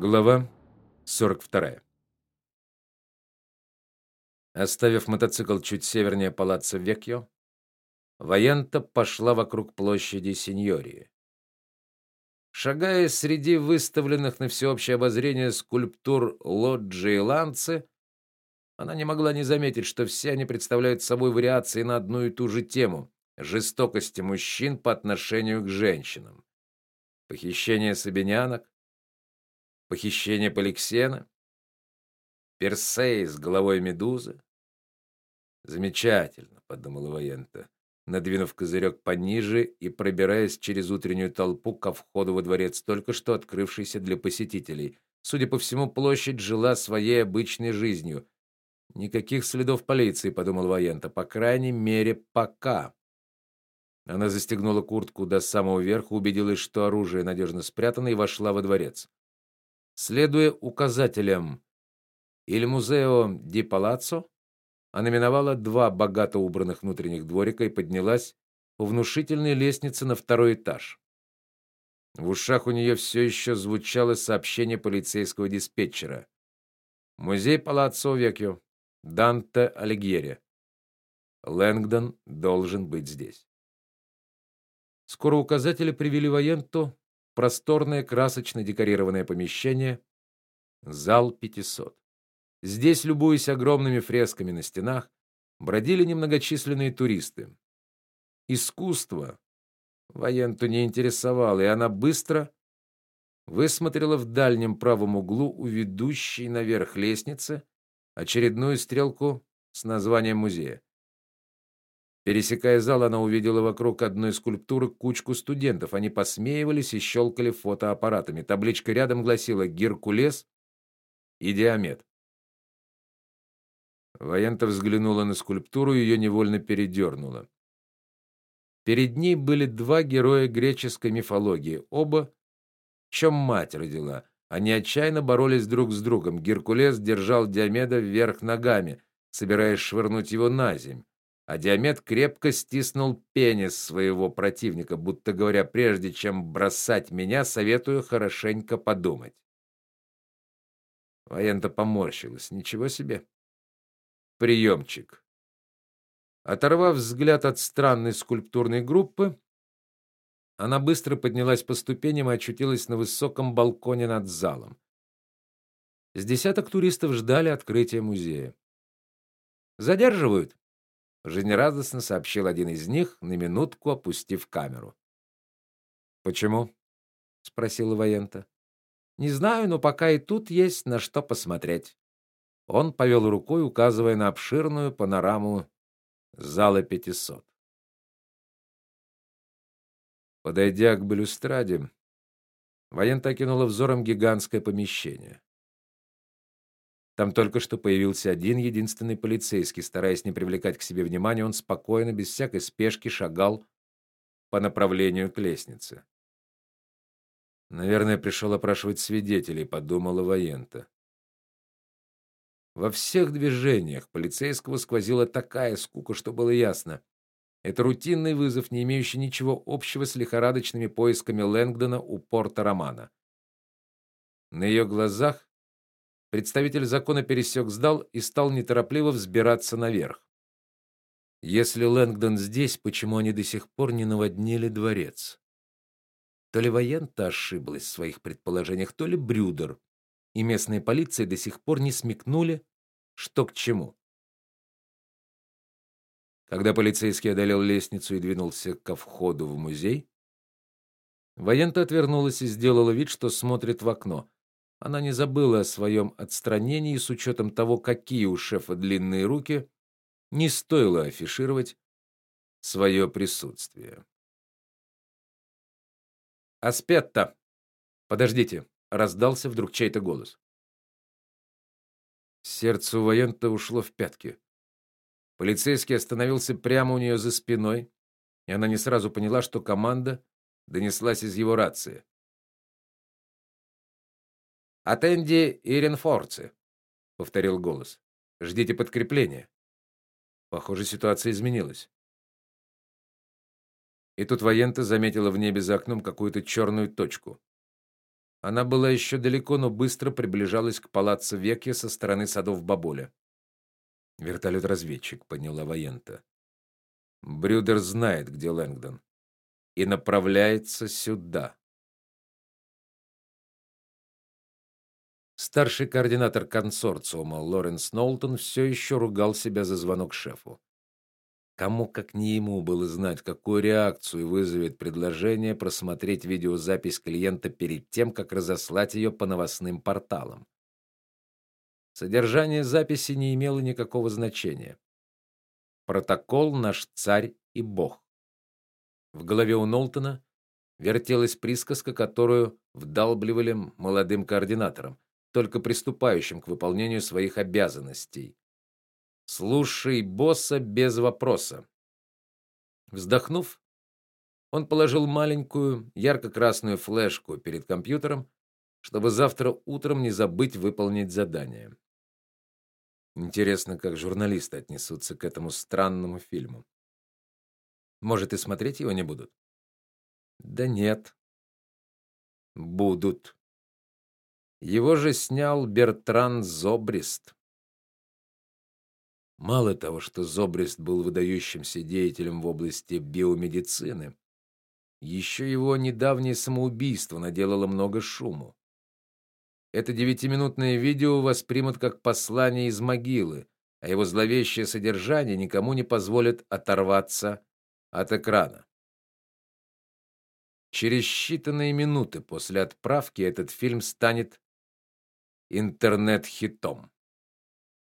Глава 42. Оставив мотоцикл чуть севернее палаццо Векьо, Ваента пошла вокруг площади Синьории. Шагая среди выставленных на всеобщее обозрение скульптур Лоджи Ланцы, она не могла не заметить, что все они представляют собой вариации на одну и ту же тему жестокости мужчин по отношению к женщинам. Похищение сабинянок, Похищение Поликсена? Персей с головой медузы? Замечательно, подумал Воента, надвинув козырек пониже и пробираясь через утреннюю толпу ко входу во дворец, только что открывшийся для посетителей. Судя по всему, площадь жила своей обычной жизнью. Никаких следов полиции, подумал Воента, по крайней мере, пока. Она застегнула куртку до самого верха, убедилась, что оружие надежно спрятано и вошла во дворец. Следуя указателям Il Museo di Palazzo, она миновала два богато убранных внутренних дворика и поднялась по внушительной лестнице на второй этаж. В ушах у нее все еще звучало сообщение полицейского диспетчера. Музей Палаццо Веккио, Данте Алигьери. Лэнгдон должен быть здесь. Скоро указатели привели Ваенту просторное красочно декорированное помещение, зал 500. Здесь, любуясь огромными фресками на стенах, бродили немногочисленные туристы. Искусство Военту не интересовало, и она быстро высмотрела в дальнем правом углу у ведущей наверх лестницы очередную стрелку с названием музея. Пересекая зал, она увидела вокруг одной скульптуры кучку студентов. Они посмеивались и щелкали фотоаппаратами. Табличка рядом гласила Геркулес и Диамет. Воента взглянула на скульптуру, ее невольно передернуло. Перед ней были два героя греческой мифологии, оба чем мать родила. Они отчаянно боролись друг с другом. Геркулес держал Диомеда вверх ногами, собираясь швырнуть его на земь а Диамет крепко стиснул пенис своего противника, будто говоря, прежде чем бросать меня, советую хорошенько подумать. Воента поморщилась. Ничего себе. Приемчик. Оторвав взгляд от странной скульптурной группы, она быстро поднялась по ступеням и очутилась на высоком балконе над залом. С десяток туристов ждали открытия музея. Задерживают, жизнерадостно сообщил один из них, на минутку опустив камеру. Почему? спросил Воента. Не знаю, но пока и тут есть на что посмотреть. Он повел рукой, указывая на обширную панораму зала 500. Подойдя к балюстраде, Воента окинула взором гигантское помещение. Там только что появился один единственный полицейский, стараясь не привлекать к себе внимания, он спокойно, без всякой спешки шагал по направлению к лестнице. Наверное, пришел опрашивать свидетелей, подумала Воента. Во всех движениях полицейского сквозила такая скука, что было ясно. Это рутинный вызов, не имеющий ничего общего с лихорадочными поисками Лэнгдона у порта Романа. На ее глазах Представитель закона пересек здал и стал неторопливо взбираться наверх. Если Лэнгдон здесь, почему они до сих пор не наводнили дворец? То ли воента ошиблась в своих предположениях, то ли Брюдер и местная полиция до сих пор не смекнули, что к чему. Когда полицейский одолел лестницу и двинулся ко входу в музей, воента отвернулась и сделала вид, что смотрит в окно. Она не забыла о своем отстранении с учетом того, какие у шефа длинные руки, не стоило афишировать свое присутствие. Аспетта. Подождите, раздался вдруг чей-то голос. Сердце у воента ушло в пятки. Полицейский остановился прямо у нее за спиной, и она не сразу поняла, что команда донеслась из его рации. Атенди и Ренфорцы, повторил голос. Ждите подкрепления. Похоже, ситуация изменилась. И тут воента заметила в небе за окном какую-то черную точку. Она была еще далеко, но быстро приближалась к палаццо Векья со стороны садов Баболя. Вертолет-разведчик подняла воента. Брюдер знает, где Лэнгдон, и направляется сюда. Старший координатор консорциума Лоренс Нолтон все еще ругал себя за звонок шефу. Кому как не ему было знать, какую реакцию вызовет предложение просмотреть видеозапись клиента перед тем, как разослать ее по новостным порталам. Содержание записи не имело никакого значения. Протокол наш царь и бог. В голове у Нолтона вертелась присказка, которую вдалбливали молодым координаторам, только приступающим к выполнению своих обязанностей. Слушай босса без вопроса. Вздохнув, он положил маленькую ярко-красную флешку перед компьютером, чтобы завтра утром не забыть выполнить задание. Интересно, как журналисты отнесутся к этому странному фильму. Может, и смотреть его не будут? Да нет. Будут. Его же снял Бертран Зобрист. Мало того, что Зобрист был выдающимся деятелем в области биомедицины, еще его недавнее самоубийство наделало много шуму. Это девятиминутное видео воспримут как послание из могилы, а его зловещее содержание никому не позволит оторваться от экрана. Через считанные минуты после отправки этот фильм станет интернет-хитом.